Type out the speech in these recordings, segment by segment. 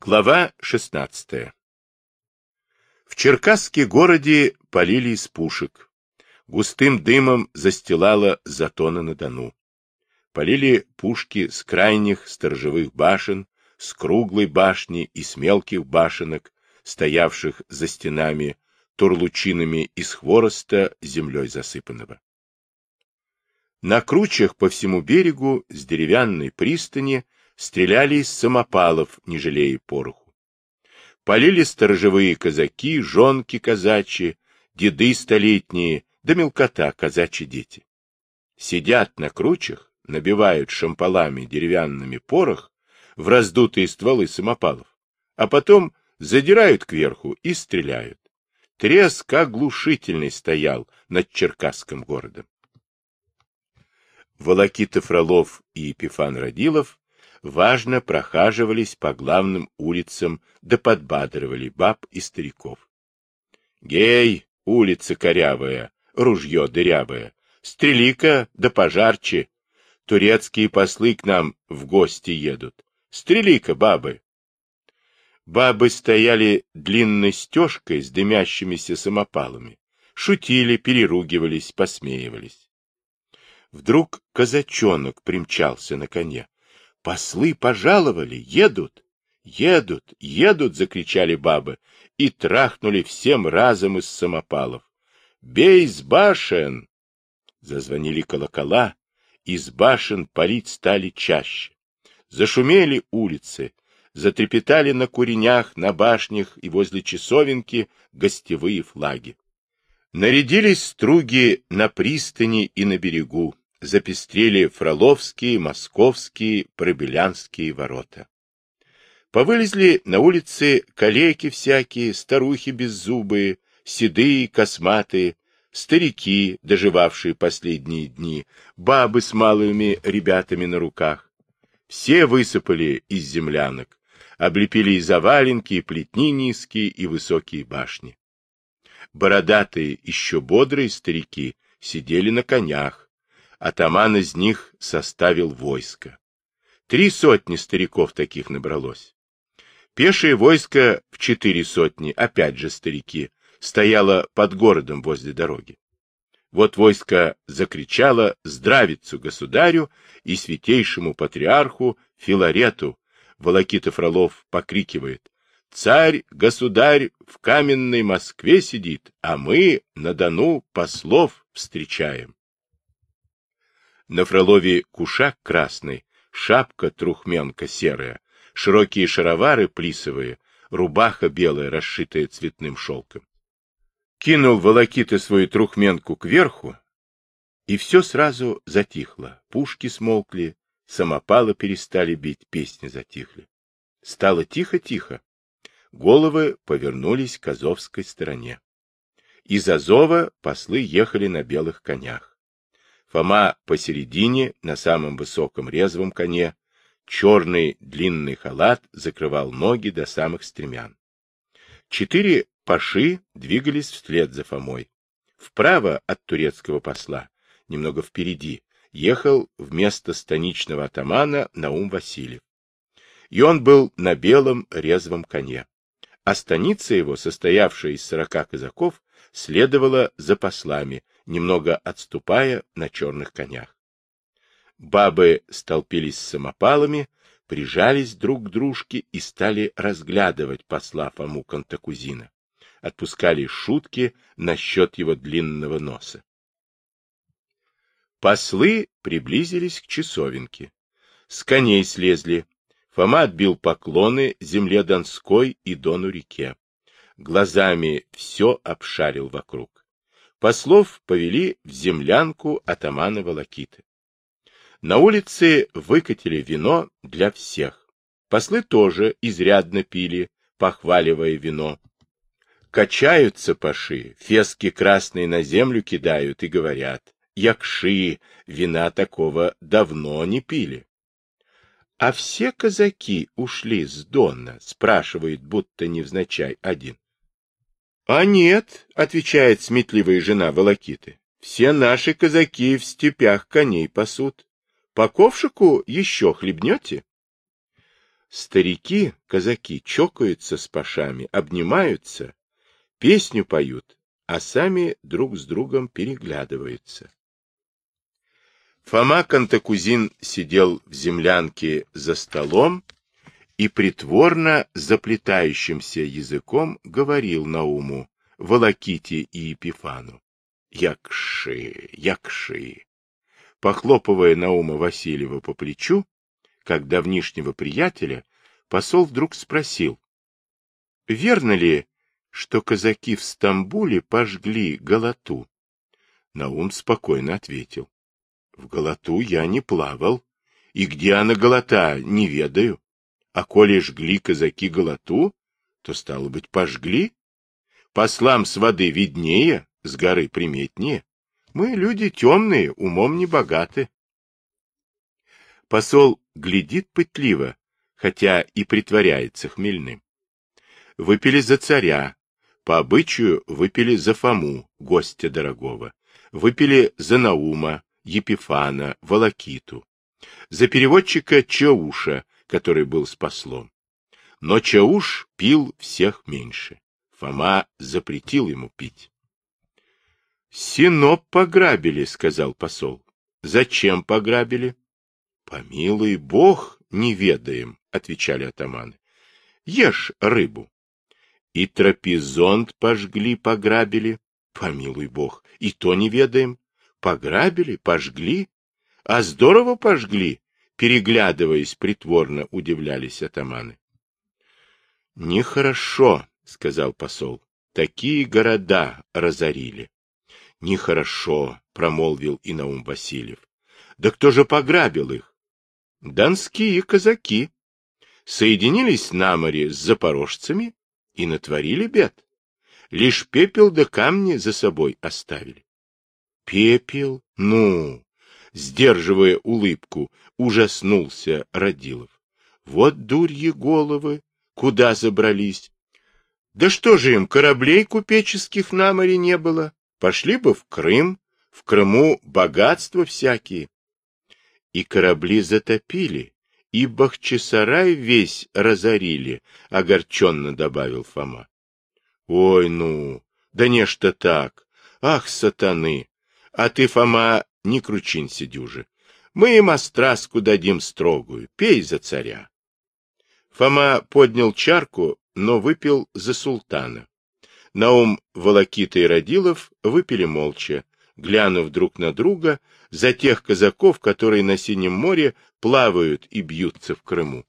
Глава 16. В Черкасске городе полили из пушек. Густым дымом застилало затоны на Дону. Полили пушки с крайних сторожевых башен, с круглой башни и с мелких башенок, стоявших за стенами, турлучинами из хвороста, землей засыпанного. На кручах по всему берегу с деревянной пристани стреляли из самопалов, не жалея пороху. Полили сторожевые казаки, жонки казачьи, деды столетние, да мелкота казачьи дети. Сидят на кручах, набивают шампалами деревянными порох в раздутые стволы самопалов, а потом задирают кверху и стреляют. Треск оглушительный стоял над Черкасским городом. Волокита Фролов и Епифан Родилов важно прохаживались по главным улицам да подбадривали баб и стариков. Гей, улица корявая, ружье дырявое, стрели-ка да пожарче. Турецкие послы к нам в гости едут. Стрели-ка, бабы. Бабы стояли длинной стежкой с дымящимися самопалами, шутили, переругивались, посмеивались. Вдруг казачонок примчался на коне, Послы пожаловали, едут, едут, едут, закричали бабы и трахнули всем разом из самопалов. Бей с башен! Зазвонили колокола, из башен палить стали чаще. Зашумели улицы, затрепетали на куренях, на башнях и возле часовенки гостевые флаги. Нарядились струги на пристани и на берегу, запестрели фроловские, московские, пробелянские ворота. Повылезли на улице калеки всякие, старухи беззубые, седые, косматые, старики, доживавшие последние дни, бабы с малыми ребятами на руках. Все высыпали из землянок, облепили и заваленки, и плетни низкие, и высокие башни. Бородатые, еще бодрые старики сидели на конях, атаман из них составил войско. Три сотни стариков таких набралось. Пешее войско в четыре сотни, опять же старики, стояло под городом возле дороги. Вот войско закричало здравицу государю и святейшему патриарху Филарету. Волокита Фролов покрикивает «Царь, государь в каменной Москве сидит, а мы на Дону послов встречаем». На Фролове кушак красный, шапка трухменка серая, широкие шаровары плисовые, рубаха белая, расшитая цветным шелком. Кинул волокиты свою трухменку кверху, и все сразу затихло. Пушки смолкли, самопалы перестали бить, песни затихли. Стало тихо-тихо. Головы повернулись к Азовской стороне. Из Азова послы ехали на белых конях. Фома посередине, на самом высоком резвом коне, черный длинный халат закрывал ноги до самых стремян. Четыре паши двигались вслед за Фомой. Вправо от турецкого посла, немного впереди, ехал вместо станичного атамана Наум Васильев. И он был на белом резвом коне. А станица его, состоявшая из сорока казаков, следовала за послами, немного отступая на черных конях. Бабы столпились с самопалами, прижались друг к дружке и стали разглядывать посла Фому Кантакузина. Отпускали шутки насчет его длинного носа. Послы приблизились к часовенке. С коней слезли. Фома отбил поклоны земле Донской и Дону реке. Глазами все обшарил вокруг. Послов повели в землянку атамана Волокиты. На улице выкатили вино для всех. Послы тоже изрядно пили, похваливая вино. Качаются паши, фески красные на землю кидают и говорят, якши, вина такого давно не пили. — А все казаки ушли с Дона? — спрашивает, будто невзначай один. А нет, отвечает сметливая жена Волокиты, все наши казаки в степях коней пасут. По ковшику еще хлебнете? Старики, казаки, чокаются с пашами, обнимаются, песню поют, а сами друг с другом переглядываются. Фома Кантакузин сидел в землянке за столом и притворно заплетающимся языком говорил Науму, Волоките и Епифану. Якши, якши. Похлопывая Наума Васильева по плечу, как давнишнего приятеля, посол вдруг спросил, верно ли, что казаки в Стамбуле пожгли Галату? Наум спокойно ответил, в Галату я не плавал, и где она Галата, не ведаю. А коли жгли казаки Галату, то, стало быть, пожгли. Послам с воды виднее, с горы приметнее. Мы люди темные, умом не богаты. Посол глядит пытливо, хотя и притворяется хмельным. Выпили за царя, по обычаю выпили за Фому, гостя дорогого, выпили за Наума, Епифана, Волокиту, за переводчика Чауша, который был с послом. Но Чауш пил всех меньше. Фома запретил ему пить. — Синоп пограбили, — сказал посол. — Зачем пограбили? — Помилуй бог, не ведаем, — отвечали атаманы. — Ешь рыбу. И трапезонд пожгли, пограбили. Помилуй бог, и то не ведаем. Пограбили, пожгли. А здорово пожгли, переглядываясь, притворно удивлялись атаманы. — Нехорошо, — сказал посол. — Такие города разорили. — Нехорошо, — промолвил и Наум Васильев. — Да кто же пограбил их? — Донские казаки. Соединились на море с запорожцами и натворили бед. Лишь пепел да камни за собой оставили. — Пепел? Ну! Сдерживая улыбку, ужаснулся Родилов. Вот дурьи головы, куда забрались? Да что же им, кораблей купеческих на море не было? Пошли бы в Крым, в Крыму богатства всякие. И корабли затопили, и Бахчисарай весь разорили, — огорченно добавил Фома. — Ой, ну, да нечто так. Ах, сатаны! А ты, Фома, не кручинься дюже. Мы им остраску дадим строгую, пей за царя. Фома поднял чарку, но выпил за султана. Наум, Волокита и Родилов выпили молча, глянув друг на друга, за тех казаков, которые на Синем море плавают и бьются в Крыму.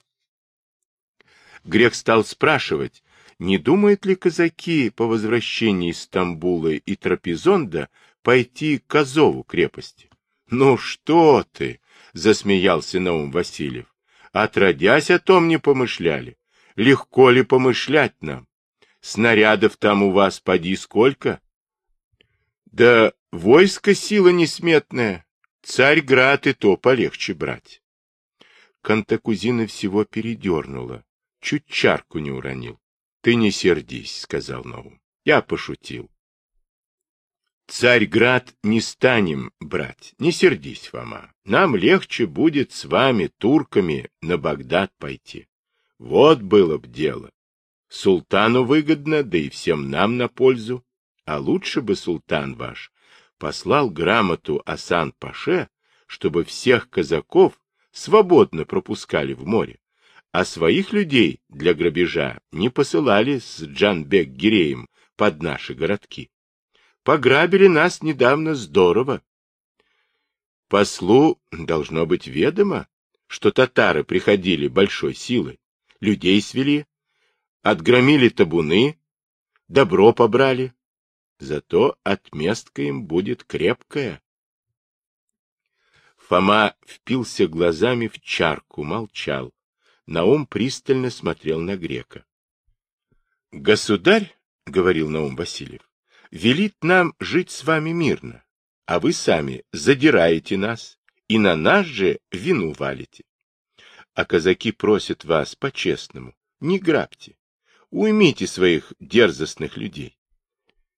Грех стал спрашивать, не думают ли казаки по возвращении Стамбула и Трапезонда пойти к Азову крепости? — Ну что ты! — засмеялся Наум Васильев. — Отродясь о том не помышляли. Легко ли помышлять нам? Снарядов там у вас поди сколько? — Да войско сила несметная. Царь-град и то полегче брать. Кантакузина всего передернула. Чуть чарку не уронил. — Ты не сердись, — сказал Наум. — Я пошутил. Царьград не станем брать, не сердись, Фома. Нам легче будет с вами, турками, на Багдад пойти. Вот было б дело. Султану выгодно, да и всем нам на пользу. А лучше бы султан ваш послал грамоту Асан-Паше, чтобы всех казаков свободно пропускали в море, а своих людей для грабежа не посылали с Джанбек-Гиреем под наши городки. Пограбили нас недавно здорово. Послу должно быть ведомо, что татары приходили большой силой, людей свели, отгромили табуны, добро побрали. Зато отместка им будет крепкая. Фома впился глазами в чарку, молчал. Наум пристально смотрел на грека. — Государь, — говорил Наум Васильев, велит нам жить с вами мирно, а вы сами задираете нас и на нас же вину валите. А казаки просят вас по-честному, не грабьте, уймите своих дерзостных людей.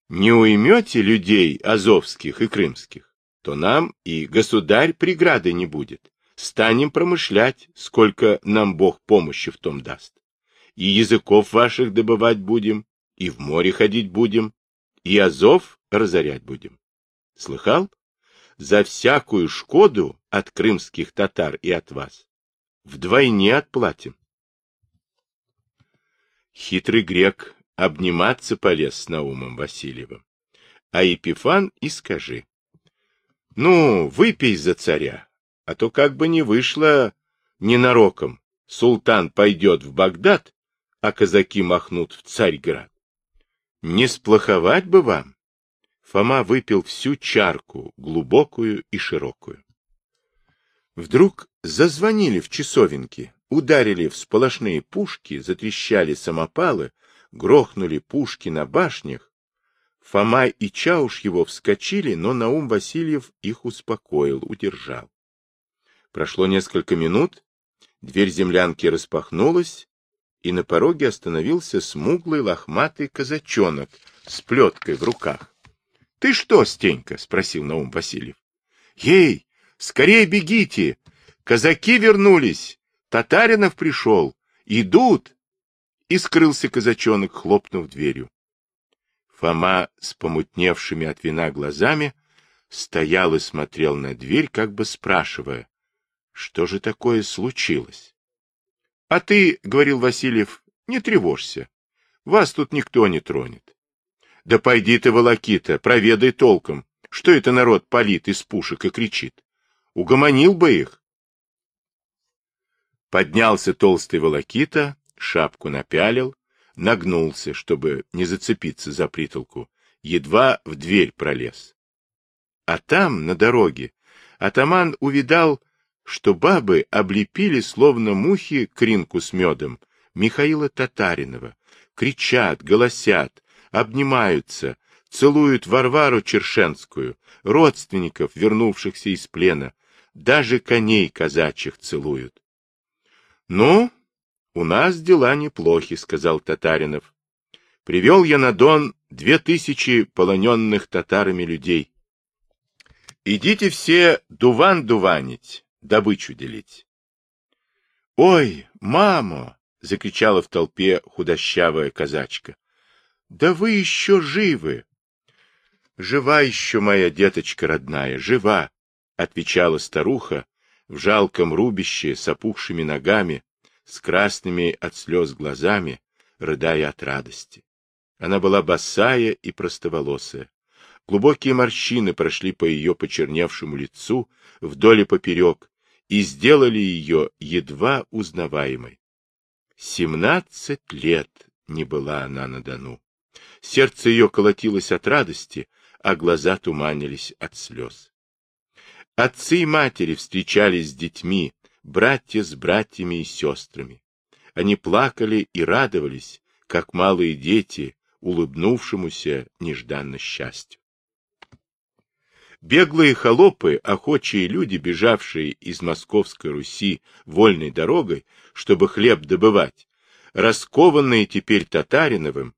Не уймете людей азовских и крымских, то нам и государь преграды не будет. станем промышлять, сколько нам Бог помощи в том даст. И языков ваших добывать будем, и в море ходить будем, и Азов разорять будем. Слыхал? За всякую шкоду от крымских татар и от вас вдвойне отплатим. Хитрый грек обниматься полез с Наумом Васильевым. А Епифан и скажи. Ну, выпей за царя, а то как бы не вышло ненароком. Султан пойдет в Багдад, а казаки махнут в Царьград. Не сплоховать бы вам. Фома выпил всю чарку, глубокую и широкую. Вдруг зазвонили в часовенке, ударили в сполошные пушки, затрещали самопалы, грохнули пушки на башнях. Фома и Чауш его вскочили, но Наум Васильев их успокоил, удержал. Прошло несколько минут, дверь землянки распахнулась, и на пороге остановился смуглый лохматый казачонок с плеткой в руках. — Ты что, Стенька? — спросил Наум Васильев. — Ей, скорее бегите! Казаки вернулись! Татаринов пришел! Идут! И скрылся казачонок, хлопнув дверью. Фома с помутневшими от вина глазами стоял и смотрел на дверь, как бы спрашивая, что же такое случилось. — А ты, — говорил Васильев, — не тревожься. Вас тут никто не тронет. — Да пойди ты, волокита, проведай толком, что это народ палит из пушек и кричит. Угомонил бы их. Поднялся толстый волокита, шапку напялил, нагнулся, чтобы не зацепиться за притолку, едва в дверь пролез. А там, на дороге, атаман увидал что бабы облепили, словно мухи, кринку с медом Михаила Татаринова, кричат, голосят, обнимаются, целуют Варвару Чершенскую, родственников, вернувшихся из плена, даже коней казачьих целуют. — Ну, у нас дела неплохи, — сказал Татаринов. Привел я на Дон две тысячи полоненных татарами людей. Идите все дуван дуванить, добычу делить. — Ой, мамо! — закричала в толпе худощавая казачка. — Да вы еще живы! — Жива еще моя деточка родная, жива! — отвечала старуха в жалком рубище с опухшими ногами, с красными от слез глазами, рыдая от радости. Она была босая и простоволосая. Глубокие морщины прошли по ее почерневшему лицу вдоль и поперек, и сделали ее едва узнаваемой. Семнадцать лет не была она на Дону. Сердце ее колотилось от радости, а глаза туманились от слез. Отцы и матери встречались с детьми, братья с братьями и сестрами. Они плакали и радовались, как малые дети, улыбнувшемуся нежданно счастью. Беглые холопы, охочие люди, бежавшие из Московской Руси вольной дорогой, чтобы хлеб добывать, раскованные теперь Татариновым,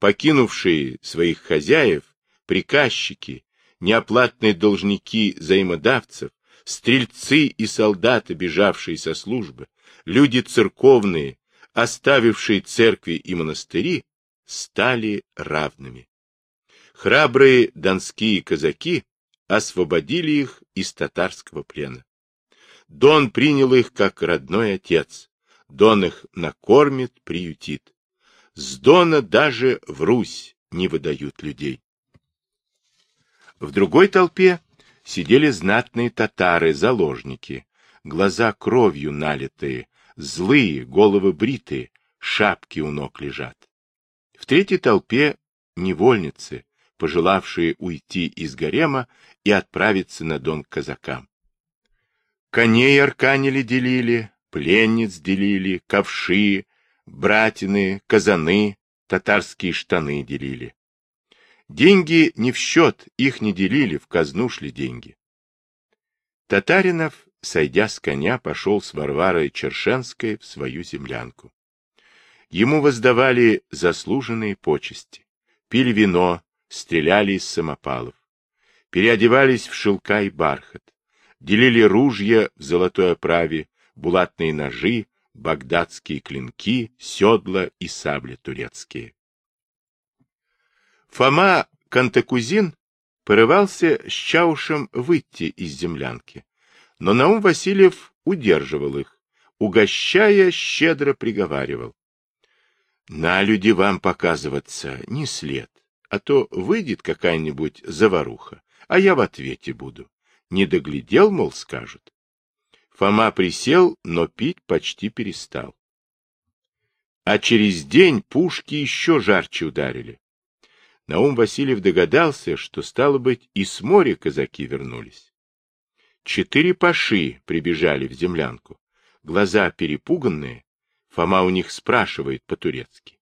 покинувшие своих хозяев, приказчики, неоплатные должники взаимодавцев, стрельцы и солдаты, бежавшие со службы, люди церковные, оставившие церкви и монастыри, стали равными. Храбрые донские казаки освободили их из татарского плена. Дон принял их как родной отец. Дон их накормит, приютит. С Дона даже в Русь не выдают людей. В другой толпе сидели знатные татары, заложники, глаза кровью налитые, злые, головы бритые, шапки у ног лежат. В третьей толпе невольницы, пожелавшие уйти из гарема и отправиться на дон к казакам. Коней арканили делили, пленниц делили, ковши, братины, казаны, татарские штаны делили. Деньги не в счет, их не делили, в казну шли деньги. Татаринов, сойдя с коня, пошел с Варварой Чершенской в свою землянку. Ему воздавали заслуженные почести, пили вино, стреляли из самопалов, переодевались в шелка и бархат, делили ружья в золотой оправе, булатные ножи, багдадские клинки, седла и сабли турецкие. Фома Кантакузин порывался с Чаушем выйти из землянки, но Наум Васильев удерживал их, угощая, щедро приговаривал. На люди вам показываться не след, а то выйдет какая-нибудь заваруха, а я в ответе буду. Не доглядел, мол, скажут. Фома присел, но пить почти перестал. А через день пушки еще жарче ударили. Наум Васильев догадался, что, стало быть, и с моря казаки вернулись. Четыре паши прибежали в землянку. Глаза перепуганные. Фома у них спрашивает по-турецки.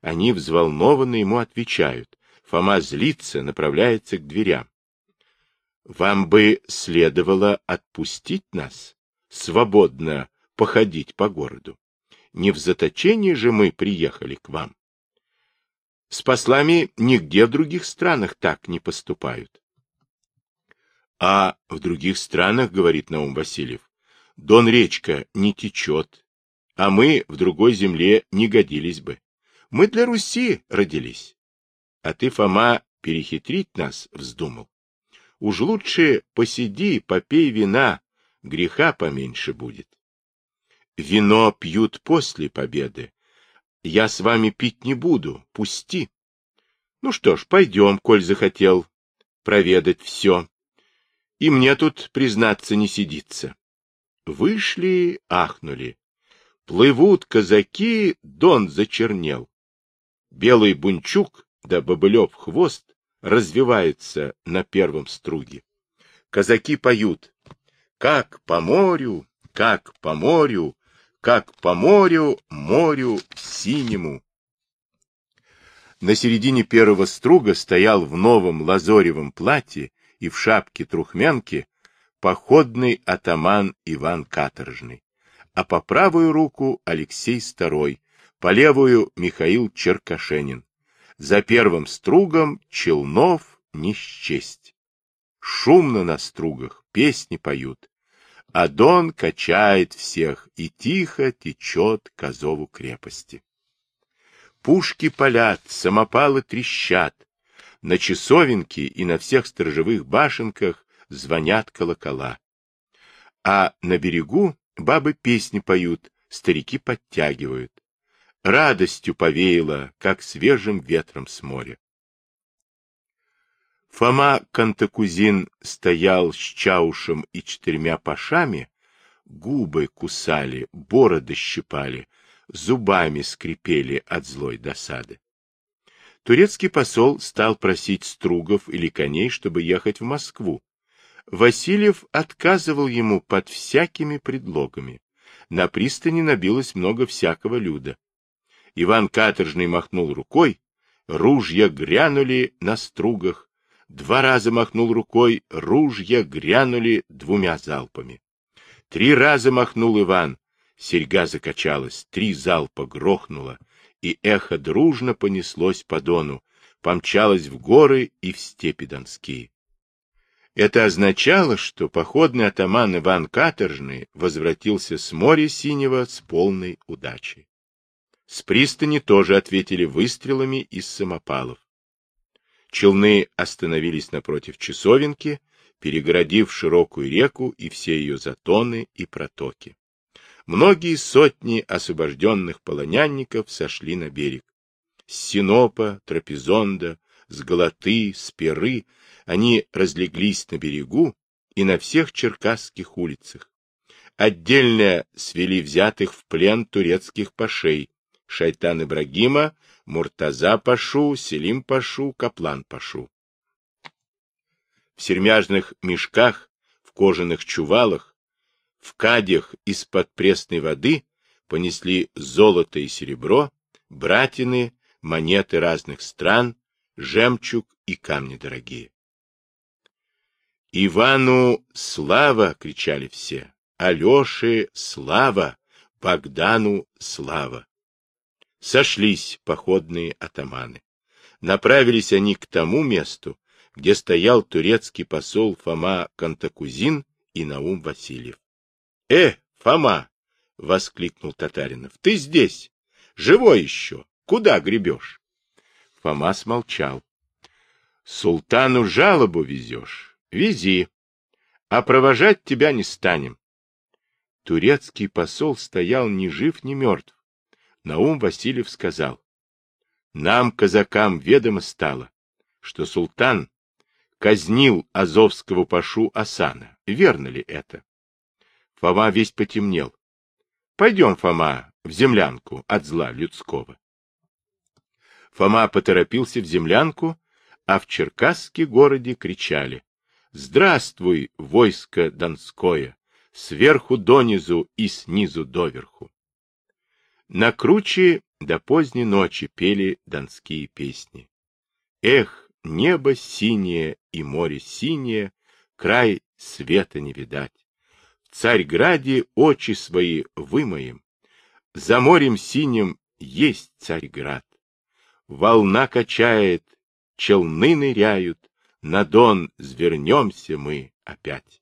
Они взволнованно ему отвечают. Фома злится, направляется к дверям. Вам бы следовало отпустить нас, свободно походить по городу. Не в заточении же мы приехали к вам. С послами нигде в других странах так не поступают. А в других странах, говорит Наум Васильев, Дон речка не течет, а мы в другой земле не годились бы. Мы для Руси родились. А ты, Фома, перехитрить нас вздумал. Уж лучше посиди, попей вина, греха поменьше будет. Вино пьют после победы, я с вами пить не буду, пусти. Ну что ж, пойдем, коль захотел проведать все. И мне тут, признаться, не сидится. Вышли, ахнули. Плывут казаки, дон зачернел. Белый бунчук да бобылев хвост развивается на первом струге. Казаки поют. Как по морю, как по морю, как по морю, морю синему. На середине первого струга стоял в новом лазоревом платье и в шапке трухмянки походный атаман Иван Каторжный, а по правую руку Алексей Старой, по левую Михаил Черкашенин. За первым стругом Челнов не счесть. Шумно на стругах, песни поют, а Дон качает всех и тихо течет к Азову крепости. Пушки палят, самопалы трещат, на часовенке и на всех сторожевых башенках звонят колокола. А на берегу бабы песни поют, старики подтягивают. Радостью повеяло, как свежим ветром с моря. Фома Кантакузин стоял с чаушем и четырьмя пашами, губы кусали, бороды щипали, зубами скрипели от злой досады. Турецкий посол стал просить стругов или коней, чтобы ехать в Москву. Васильев отказывал ему под всякими предлогами. На пристани набилось много всякого люда. Иван Каторжный махнул рукой, ружья грянули на стругах, Два раза махнул рукой, ружья грянули двумя залпами. Три раза махнул Иван, серьга закачалась, три залпа грохнуло, и эхо дружно понеслось по дону, помчалось в горы и в степи донские. Это означало, что походный атаман Иван Каторжный возвратился с моря синего с полной удачей. С пристани тоже ответили выстрелами из самопалов. Челны остановились напротив часовенки, перегородив широкую реку и все ее затоны и протоки. Многие сотни освобожденных полонянников сошли на берег. С Синопа, Трапезонда, с Галаты, с Перы они разлеглись на берегу и на всех черкасских улицах. Отдельно свели взятых в плен турецких пашей, Шайтан Ибрагима, Муртаза Пашу, Селим Пашу, Каплан Пашу. В сермяжных мешках, в кожаных чувалах, в кадях из-под пресной воды понесли золото и серебро, братины, монеты разных стран, жемчуг и камни дорогие. «Ивану слава!» — кричали все. «Алёше слава! Богдану слава!» Сошлись походные атаманы. Направились они к тому месту, где стоял турецкий посол Фома Кантакузин и Наум Васильев. — Э, Фома! — воскликнул Татаринов. — Ты здесь! Живой еще! Куда гребешь? Фома смолчал. — Султану жалобу везешь? Вези. А провожать тебя не станем. Турецкий посол стоял ни жив, ни мертв. Наум Васильев сказал. — Нам, казакам, ведомо стало, что султан казнил азовского пашу Асана. Верно ли это? Фома весь потемнел. Пойдем, Фома, в землянку от зла людского. Фома поторопился в землянку, а в Черкасске городе кричали. Здравствуй, войско Донское, сверху донизу и снизу доверху. На круче до поздней ночи пели донские песни. Эх, небо синее и море синее, край света не видать. Царьграде очи свои вымоем. За морем синим есть Царьград. Волна качает, челны ныряют, на дон звернемся мы опять.